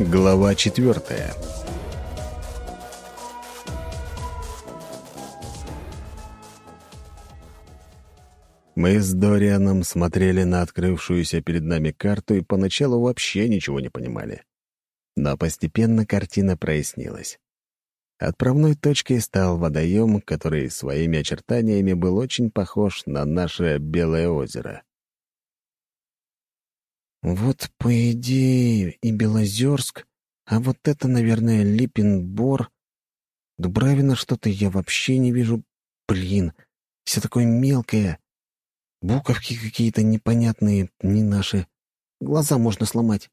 Глава четвертая. Мы с Дорианом смотрели на открывшуюся перед нами карту и поначалу вообще ничего не понимали. Но постепенно картина прояснилась. Отправной точкой стал водоем, который своими очертаниями был очень похож на наше Белое озеро. «Вот, по идее, и Белозерск, а вот это, наверное, Липин-Бор. Дубравина что-то я вообще не вижу. Блин, все такое мелкое. Буковки какие-то непонятные, не наши. Глаза можно сломать».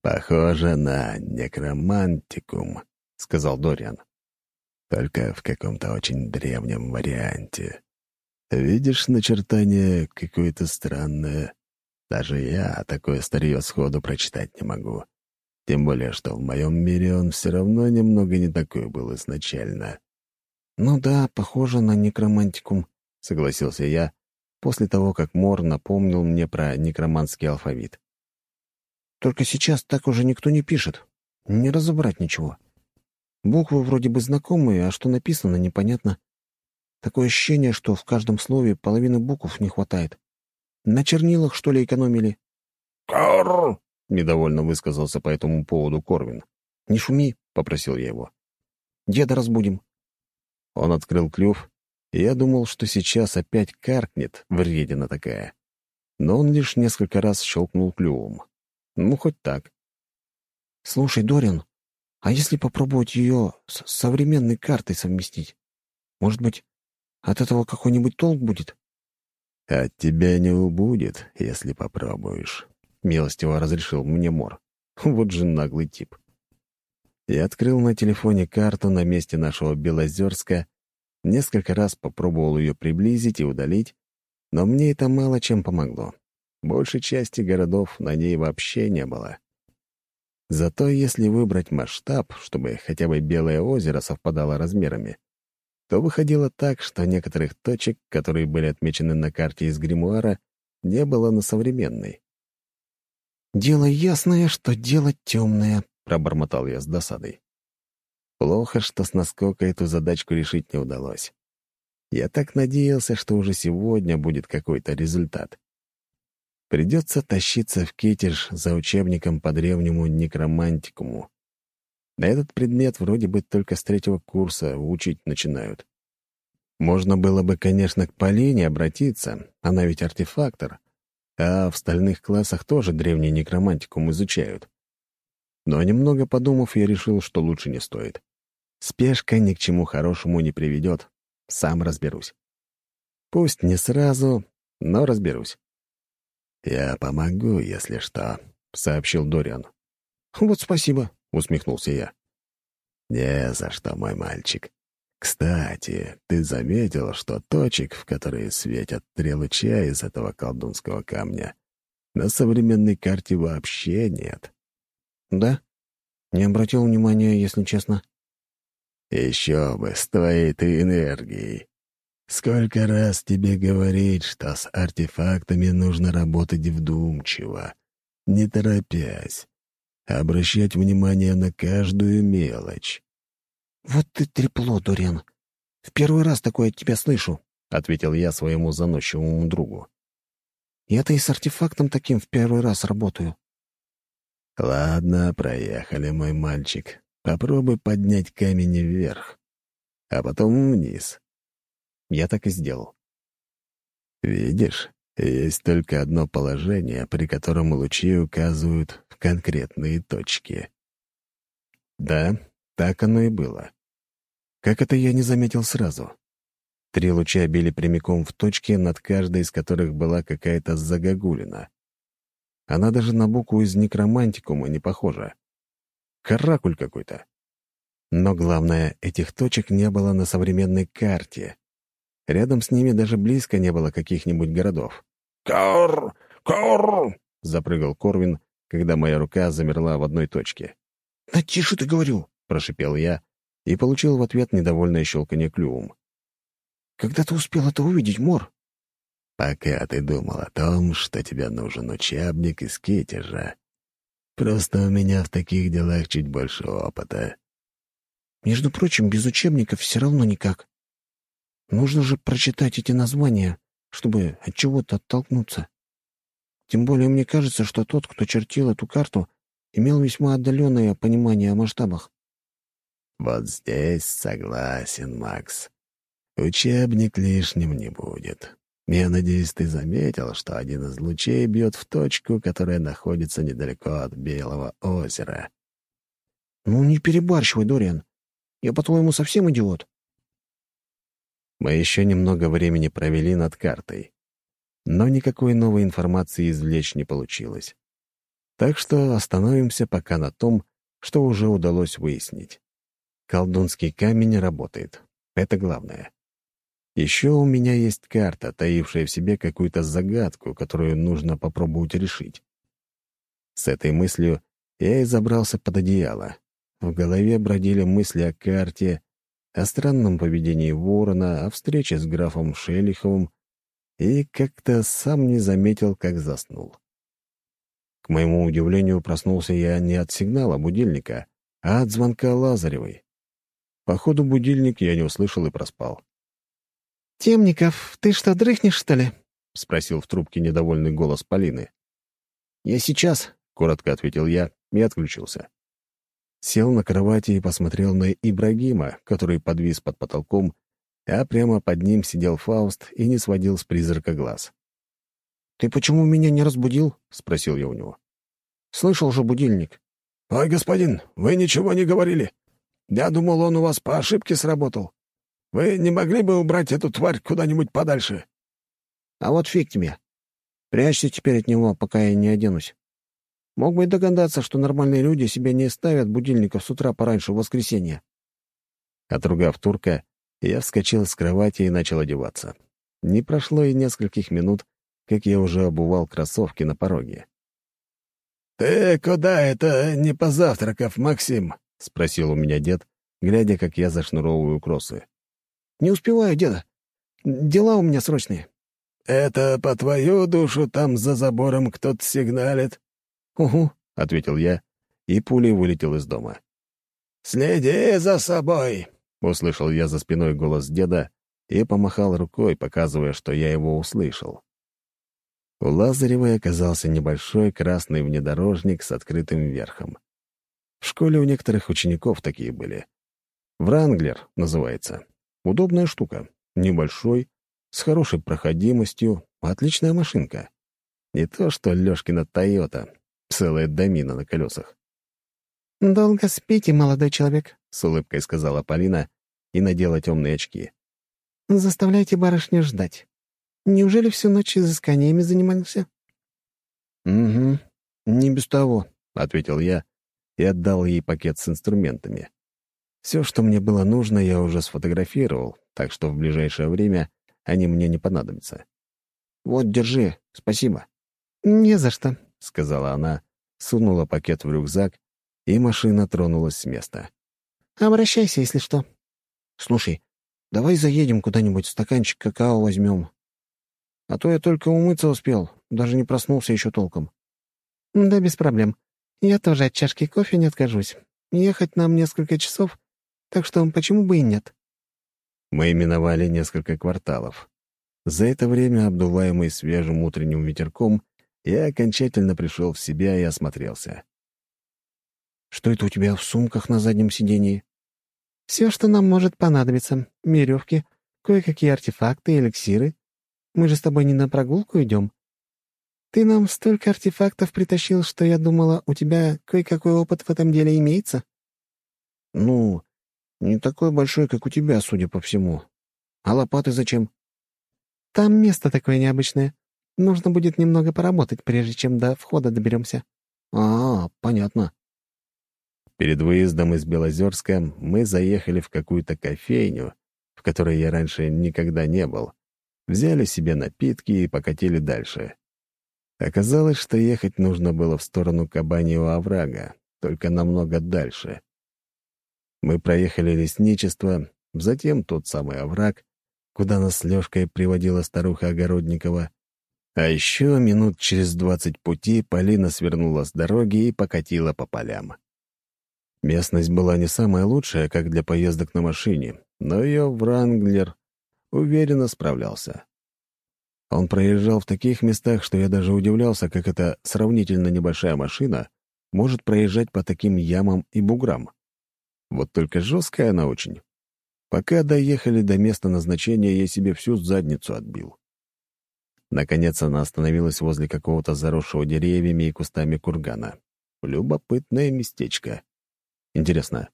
«Похоже на некромантикум», — сказал Дориан. «Только в каком-то очень древнем варианте. Видишь начертание какое-то странное? Даже я такое старье сходу прочитать не могу. Тем более, что в моем мире он все равно немного не такой был изначально». «Ну да, похоже на некромантикум», — согласился я, после того, как Мор напомнил мне про некроманский алфавит. «Только сейчас так уже никто не пишет. Не разобрать ничего. Буквы вроде бы знакомые, а что написано, непонятно. Такое ощущение, что в каждом слове половины букв не хватает. На чернилах, что ли, экономили?» «Карр!» — недовольно высказался по этому поводу Корвин. «Не шуми», — попросил я его. «Деда разбудим». Он открыл клюв я думал, что сейчас опять каркнет, вредина такая. Но он лишь несколько раз щелкнул клювом. Ну, хоть так. «Слушай, Дорин, а если попробовать ее с современной картой совместить? Может быть, от этого какой-нибудь толк будет?» «От тебя не убудет, если попробуешь», — милостиво разрешил мне Мор. Вот же наглый тип. Я открыл на телефоне карту на месте нашего Белозерска Несколько раз попробовал ее приблизить и удалить, но мне это мало чем помогло. Большей части городов на ней вообще не было. Зато если выбрать масштаб, чтобы хотя бы Белое озеро совпадало размерами, то выходило так, что некоторых точек, которые были отмечены на карте из гримуара, не было на современной. «Дело ясное, что дело темное», — пробормотал я с досадой. Плохо, что с наскока эту задачку решить не удалось. Я так надеялся, что уже сегодня будет какой-то результат. Придется тащиться в Китеж за учебником по древнему некромантикуму. На этот предмет вроде бы только с третьего курса учить начинают. Можно было бы, конечно, к Полине обратиться, она ведь артефактор, а в остальных классах тоже древний некромантикум изучают. Но немного подумав, я решил, что лучше не стоит. Спешка ни к чему хорошему не приведет. Сам разберусь. Пусть не сразу, но разберусь. «Я помогу, если что», — сообщил Дориан. «Вот спасибо», — усмехнулся я. «Не за что, мой мальчик. Кстати, ты заметил, что точек, в которые светят три луча из этого колдунского камня, на современной карте вообще нет?» «Да? Не обратил внимания, если честно». Еще бы, с твоей-то энергией. Сколько раз тебе говорить, что с артефактами нужно работать вдумчиво, не торопясь, обращать внимание на каждую мелочь. «Вот ты трепло, Дурен. В первый раз такое от тебя слышу», — ответил я своему заносчивому другу. «Я-то и с артефактом таким в первый раз работаю». «Ладно, проехали, мой мальчик. Попробуй поднять камень вверх, а потом вниз. Я так и сделал. Видишь, есть только одно положение, при котором лучи указывают конкретные точки. Да, так оно и было. Как это я не заметил сразу? Три луча били прямиком в точке, над каждой из которых была какая-то загогулина. Она даже на букву из некромантикума не похожа. Каракуль какой-то. Но главное, этих точек не было на современной карте. Рядом с ними даже близко не было каких-нибудь городов. «Кор! Кор!» — запрыгал Корвин, когда моя рука замерла в одной точке. «Да тише ты говорю!» — прошипел я и получил в ответ недовольное щелканье клювом. «Когда ты успел это увидеть, Мор?» «Пока ты думал о том, что тебе нужен учебник из Китежа. Просто у меня в таких делах чуть больше опыта». «Между прочим, без учебников все равно никак. Нужно же прочитать эти названия, чтобы от чего-то оттолкнуться. Тем более мне кажется, что тот, кто чертил эту карту, имел весьма отдаленное понимание о масштабах. Вот здесь согласен, Макс. Учебник лишним не будет. Я надеюсь, ты заметил, что один из лучей бьет в точку, которая находится недалеко от Белого озера. Ну, не перебарщивай, Дориан. Я, по-твоему, совсем идиот? Мы еще немного времени провели над картой. Но никакой новой информации извлечь не получилось. Так что остановимся пока на том, что уже удалось выяснить. Колдунский камень работает. Это главное. Еще у меня есть карта, таившая в себе какую-то загадку, которую нужно попробовать решить. С этой мыслью я и забрался под одеяло. В голове бродили мысли о карте, о странном поведении ворона, о встрече с графом Шелиховым и как-то сам не заметил, как заснул. К моему удивлению, проснулся я не от сигнала будильника, а от звонка Лазаревой. Походу, будильник я не услышал и проспал. «Темников, ты что, дрыхнешь, что ли?» — спросил в трубке недовольный голос Полины. «Я сейчас», — коротко ответил я и отключился. Сел на кровати и посмотрел на Ибрагима, который подвис под потолком, а прямо под ним сидел Фауст и не сводил с призрака глаз. «Ты почему меня не разбудил?» — спросил я у него. «Слышал же будильник». «Ой, господин, вы ничего не говорили. Я думал, он у вас по ошибке сработал. Вы не могли бы убрать эту тварь куда-нибудь подальше?» «А вот фиг тебе. Прячься теперь от него, пока я не оденусь. Мог бы и догадаться, что нормальные люди себе не ставят будильников с утра пораньше в воскресенье». Отругав турка, я вскочил с кровати и начал одеваться. Не прошло и нескольких минут, как я уже обувал кроссовки на пороге. «Ты куда это, не позавтракав, Максим?» — спросил у меня дед, глядя, как я зашнуровываю кроссы. «Не успеваю, деда. Дела у меня срочные». «Это по твою душу там за забором кто-то сигналит?» «Угу», — ответил я, и пулей вылетел из дома. «Следи за собой!» — услышал я за спиной голос деда и помахал рукой, показывая, что я его услышал. У Лазаревой оказался небольшой красный внедорожник с открытым верхом. В школе у некоторых учеников такие были. «Вранглер» называется. Удобная штука. Небольшой, с хорошей проходимостью, отличная машинка. Не то что Лёшкина «Тойота», целая домина на колесах. «Долго спите, молодой человек», — с улыбкой сказала Полина и надела темные очки. «Заставляйте барышню ждать. Неужели всю ночь изысканиями занимался?» «Угу, не без того», — ответил я и отдал ей пакет с инструментами. Все, что мне было нужно, я уже сфотографировал, так что в ближайшее время они мне не понадобятся. «Вот, держи, спасибо». «Не за что», — сказала она, сунула пакет в рюкзак, и машина тронулась с места. «Обращайся, если что». «Слушай, давай заедем куда-нибудь, стаканчик какао возьмем. А то я только умыться успел, даже не проснулся еще толком». «Да без проблем. Я тоже от чашки кофе не откажусь. Ехать нам несколько часов, так что почему бы и нет?» Мы именовали несколько кварталов. За это время, обдуваемый свежим утренним ветерком, я окончательно пришел в себя и осмотрелся. «Что это у тебя в сумках на заднем сидении?» «Все, что нам может понадобиться. Веревки, кое-какие артефакты, эликсиры. Мы же с тобой не на прогулку идем. Ты нам столько артефактов притащил, что я думала, у тебя кое-какой опыт в этом деле имеется». «Ну, не такой большой, как у тебя, судя по всему. А лопаты зачем? Там место такое необычное. Нужно будет немного поработать, прежде чем до входа доберемся. А, понятно. Перед выездом из Белозерска мы заехали в какую-то кофейню, в которой я раньше никогда не был. Взяли себе напитки и покатили дальше. Оказалось, что ехать нужно было в сторону Кабаньего оврага, только намного дальше. Мы проехали лесничество, затем тот самый овраг, куда нас Лёшкой приводила старуха Огородникова, А еще минут через двадцать пути Полина свернула с дороги и покатила по полям. Местность была не самая лучшая, как для поездок на машине, но ее Вранглер уверенно справлялся. Он проезжал в таких местах, что я даже удивлялся, как эта сравнительно небольшая машина может проезжать по таким ямам и буграм. Вот только жесткая она очень. Пока доехали до места назначения, я себе всю задницу отбил. Наконец она остановилась возле какого-то заросшего деревьями и кустами кургана. Любопытное местечко. Интересно,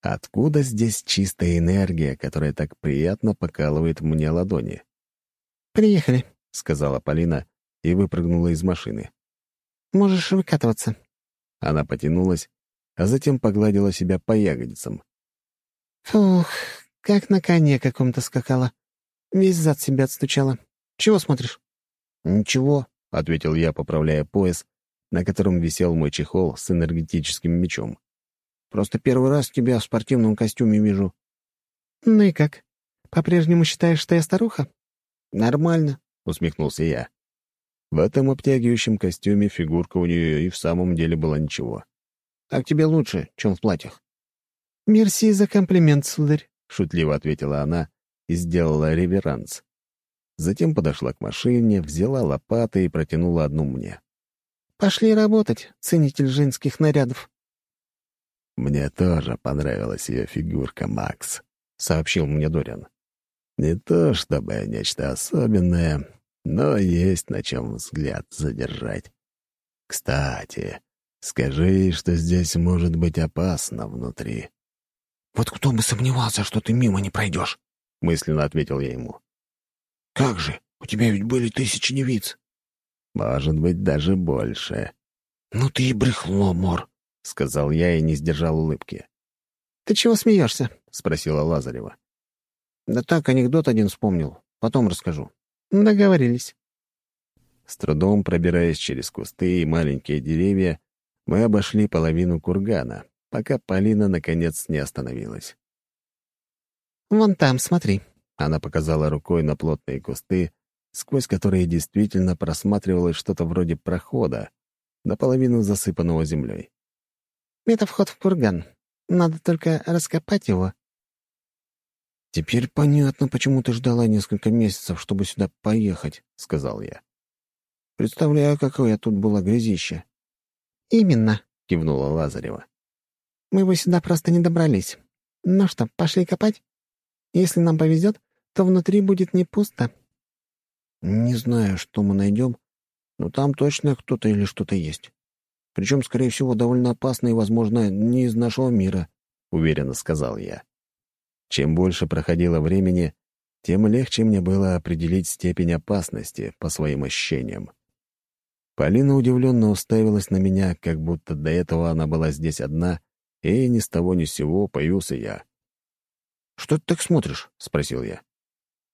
откуда здесь чистая энергия, которая так приятно покалывает мне ладони? «Приехали», — сказала Полина и выпрыгнула из машины. «Можешь выкатываться». Она потянулась, а затем погладила себя по ягодицам. «Фух, как на коне каком-то скакала. Весь зад себя отстучала. Чего смотришь?» «Ничего», — ответил я, поправляя пояс, на котором висел мой чехол с энергетическим мечом. «Просто первый раз тебя в спортивном костюме вижу». «Ну и как? По-прежнему считаешь, что я старуха?» «Нормально», — усмехнулся я. В этом обтягивающем костюме фигурка у нее и в самом деле была ничего. «Так тебе лучше, чем в платьях». «Мерси за комплимент, сударь», — шутливо ответила она и сделала реверанс. Затем подошла к машине, взяла лопаты и протянула одну мне. «Пошли работать, ценитель женских нарядов». «Мне тоже понравилась ее фигурка, Макс», — сообщил мне Дориан. «Не то чтобы нечто особенное, но есть на чем взгляд задержать. Кстати, скажи, что здесь может быть опасно внутри». «Вот кто бы сомневался, что ты мимо не пройдешь», — мысленно ответил я ему. «Как же? У тебя ведь были тысячи девиц». «Может быть, даже больше». «Ну ты и брехло, Мор», — сказал я и не сдержал улыбки. «Ты чего смеешься?» — спросила Лазарева. «Да так, анекдот один вспомнил. Потом расскажу». «Договорились». С трудом пробираясь через кусты и маленькие деревья, мы обошли половину кургана, пока Полина, наконец, не остановилась. «Вон там, смотри», она показала рукой на плотные кусты, сквозь которые действительно просматривалось что-то вроде прохода, наполовину засыпанного землей. «Это вход в курган. Надо только раскопать его». «Теперь понятно, почему ты ждала несколько месяцев, чтобы сюда поехать», — сказал я. «Представляю, какое тут было грязище». «Именно», — кивнула Лазарева. «Мы бы сюда просто не добрались. Ну что, пошли копать?» Если нам повезет, то внутри будет не пусто». «Не знаю, что мы найдем, но там точно кто-то или что-то есть. Причем, скорее всего, довольно опасно и, возможно, не из нашего мира», — уверенно сказал я. Чем больше проходило времени, тем легче мне было определить степень опасности по своим ощущениям. Полина удивленно уставилась на меня, как будто до этого она была здесь одна, и ни с того ни с сего появился я. «Что ты так смотришь?» — спросил я.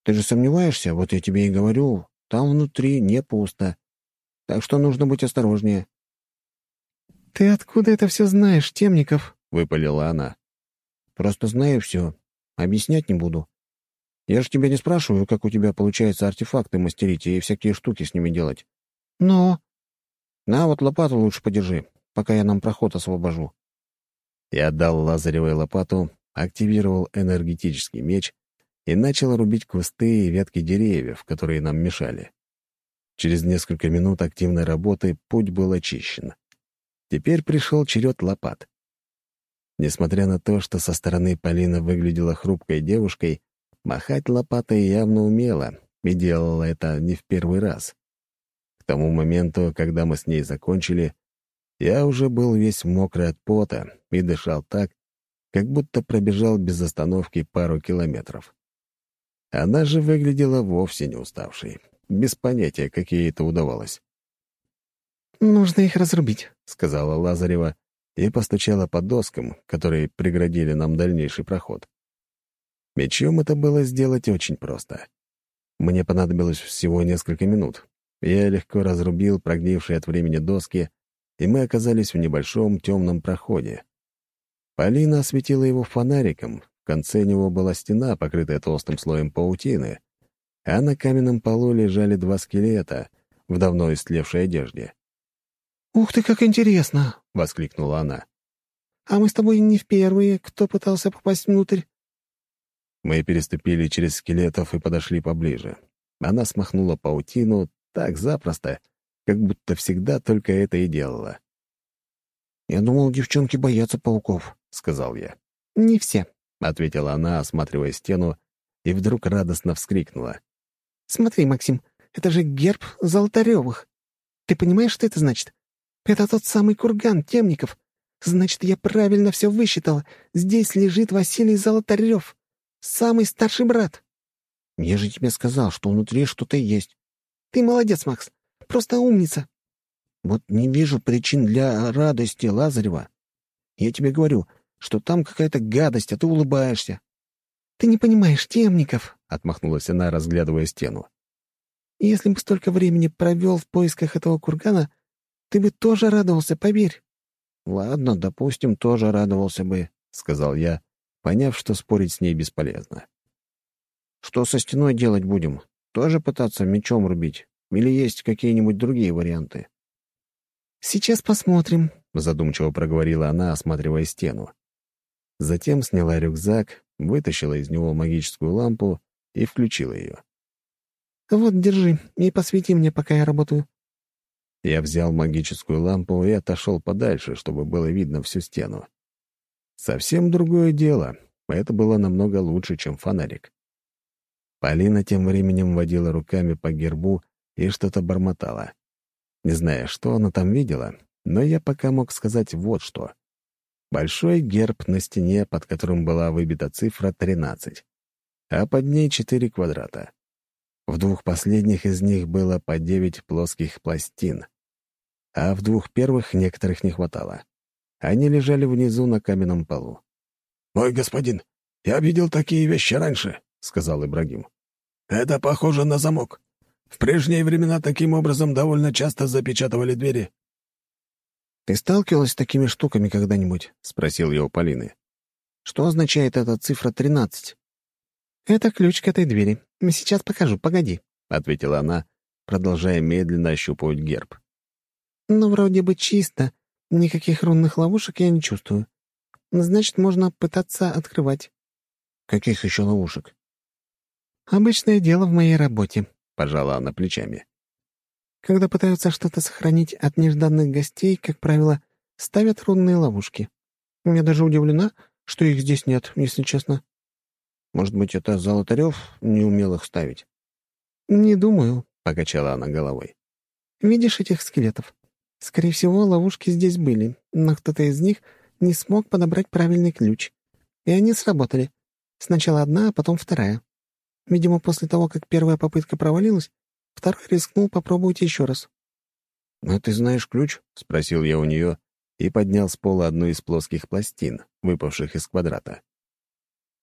«Ты же сомневаешься? Вот я тебе и говорю, там внутри не пусто. Так что нужно быть осторожнее». «Ты откуда это все знаешь, Темников?» — выпалила она. «Просто знаю все. Объяснять не буду. Я же тебя не спрашиваю, как у тебя получается артефакты мастерить и всякие штуки с ними делать. Но...» «На, вот лопату лучше подержи, пока я нам проход освобожу». Я отдал Лазаревой лопату, активировал энергетический меч и начал рубить кусты и ветки деревьев, которые нам мешали. Через несколько минут активной работы путь был очищен. Теперь пришел черед лопат. Несмотря на то, что со стороны Полина выглядела хрупкой девушкой, махать лопатой явно умела и делала это не в первый раз. К тому моменту, когда мы с ней закончили, я уже был весь мокрый от пота и дышал так, как будто пробежал без остановки пару километров. Она же выглядела вовсе не уставшей, без понятия, как ей это удавалось. «Нужно их разрубить», — сказала Лазарева и постучала по доскам, которые преградили нам дальнейший проход. Мечом это было сделать очень просто. Мне понадобилось всего несколько минут. Я легко разрубил прогнившие от времени доски, и мы оказались в небольшом темном проходе. Полина осветила его фонариком. В конце него была стена, покрытая толстым слоем паутины, а на каменном полу лежали два скелета, в давно истлевшей одежде. «Ух ты, как интересно!» — воскликнула она. «А мы с тобой не впервые, кто пытался попасть внутрь». Мы переступили через скелетов и подошли поближе. Она смахнула паутину так запросто, как будто всегда только это и делала. «Я думал, девчонки боятся пауков», — сказал я. «Не все», — ответила она, осматривая стену, и вдруг радостно вскрикнула. «Смотри, Максим, это же герб Золотаревых. Ты понимаешь, что это значит? Это тот самый курган Темников. Значит, я правильно все высчитала. Здесь лежит Василий Золотарев, самый старший брат». «Я же тебе сказал, что внутри что-то есть». «Ты молодец, Макс. Просто умница». «Вот не вижу причин для радости, Лазарева. Я тебе говорю, что там какая-то гадость, а ты улыбаешься». «Ты не понимаешь, Темников», — отмахнулась она, разглядывая стену. «Если бы столько времени провел в поисках этого кургана, ты бы тоже радовался, поверь». «Ладно, допустим, тоже радовался бы», — сказал я, поняв, что спорить с ней бесполезно. «Что со стеной делать будем? Тоже пытаться мечом рубить? Или есть какие-нибудь другие варианты?» «Сейчас посмотрим», — задумчиво проговорила она, осматривая стену. Затем сняла рюкзак, вытащила из него магическую лампу и включила ее. «Вот, держи и посвети мне, пока я работаю». Я взял магическую лампу и отошел подальше, чтобы было видно всю стену. Совсем другое дело. Это было намного лучше, чем фонарик. Полина тем временем водила руками по гербу и что-то бормотала. Не знаю, что она там видела, но я пока мог сказать вот что. Большой герб на стене, под которым была выбита цифра 13, а под ней четыре квадрата. В двух последних из них было по девять плоских пластин, а в двух первых некоторых не хватало. Они лежали внизу на каменном полу. «Мой господин, я видел такие вещи раньше», — сказал Ибрагим. «Это похоже на замок. В прежние времена таким образом довольно часто запечатывали двери». «Ты сталкивалась с такими штуками когда-нибудь?» — спросил я у Полины. «Что означает эта цифра 13?» «Это ключ к этой двери. Сейчас покажу, погоди», — ответила она, продолжая медленно ощупывать герб. «Ну, вроде бы чисто. Никаких рунных ловушек я не чувствую. Значит, можно пытаться открывать». «Каких еще ловушек?» «Обычное дело в моей работе», — пожала она плечами. Когда пытаются что-то сохранить от нежданных гостей, как правило, ставят рунные ловушки. Я даже удивлена, что их здесь нет, если честно. Может быть, это Золотарев не умел их ставить? «Не думаю», — покачала она головой. «Видишь этих скелетов? Скорее всего, ловушки здесь были, но кто-то из них не смог подобрать правильный ключ. И они сработали. Сначала одна, а потом вторая. Видимо, после того, как первая попытка провалилась, Второй рискнул попробовать еще раз. «А ты знаешь ключ?» — спросил я у нее и поднял с пола одну из плоских пластин, выпавших из квадрата.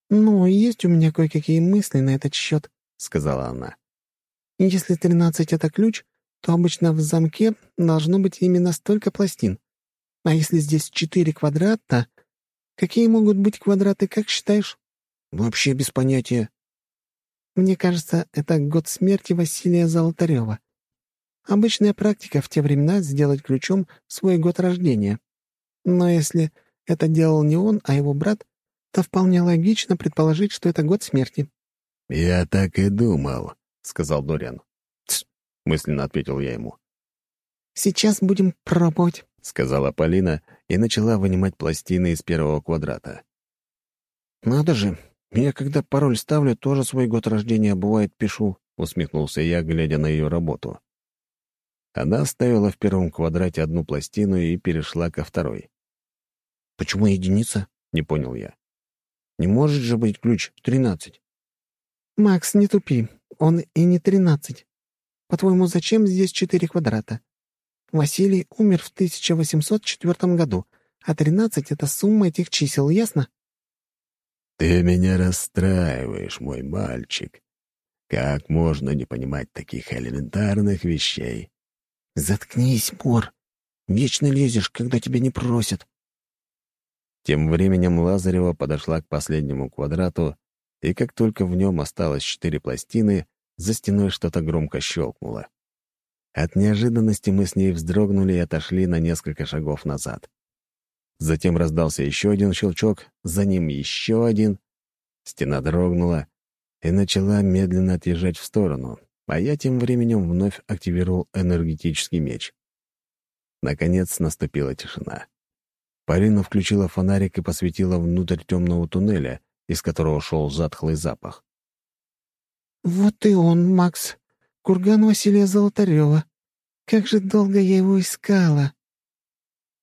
«Ну, есть у меня кое-какие мысли на этот счет», — сказала она. «Если тринадцать — это ключ, то обычно в замке должно быть именно столько пластин. А если здесь четыре квадрата, какие могут быть квадраты, как считаешь?» «Вообще без понятия», мне кажется, это год смерти Василия Золотарева. Обычная практика в те времена — сделать ключом свой год рождения. Но если это делал не он, а его брат, то вполне логично предположить, что это год смерти. «Я так и думал», — сказал Дориан. «Тсс», — мысленно ответил я ему. «Сейчас будем пробовать», — сказала Полина и начала вынимать пластины из первого квадрата. «Надо же, я, когда пароль ставлю, тоже свой год рождения, бывает, пишу», — усмехнулся я, глядя на ее работу. Она ставила в первом квадрате одну пластину и перешла ко второй. «Почему единица?» — не понял я. «Не может же быть ключ тринадцать». «Макс, не тупи. Он и не тринадцать. По-твоему, зачем здесь четыре квадрата? Василий умер в 1804 году, а тринадцать — это сумма этих чисел, ясно?» «Ты меня расстраиваешь, мой мальчик. Как можно не понимать таких элементарных вещей?» «Заткнись, Мор. Вечно лезешь, когда тебя не просят». Тем временем Лазарева подошла к последнему квадрату, и как только в нем осталось четыре пластины, за стеной что-то громко щелкнуло. От неожиданности мы с ней вздрогнули и отошли на несколько шагов назад. Затем раздался еще один щелчок, за ним еще один. Стена дрогнула и начала медленно отъезжать в сторону, а я тем временем вновь активировал энергетический меч. Наконец наступила тишина. Полина включила фонарик и посветила внутрь темного туннеля, из которого шел затхлый запах. «Вот и он, Макс. Курган Василия Золотарева. Как же долго я его искала!»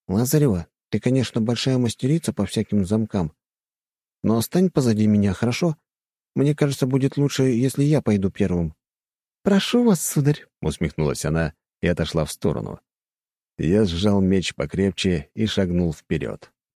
«Лазарева, ты, конечно, большая мастерица по всяким замкам. Но остань позади меня, хорошо? Мне кажется, будет лучше, если я пойду первым». «Прошу вас, сударь», — усмехнулась она и отошла в сторону. Я сжал меч покрепче и шагнул вперед.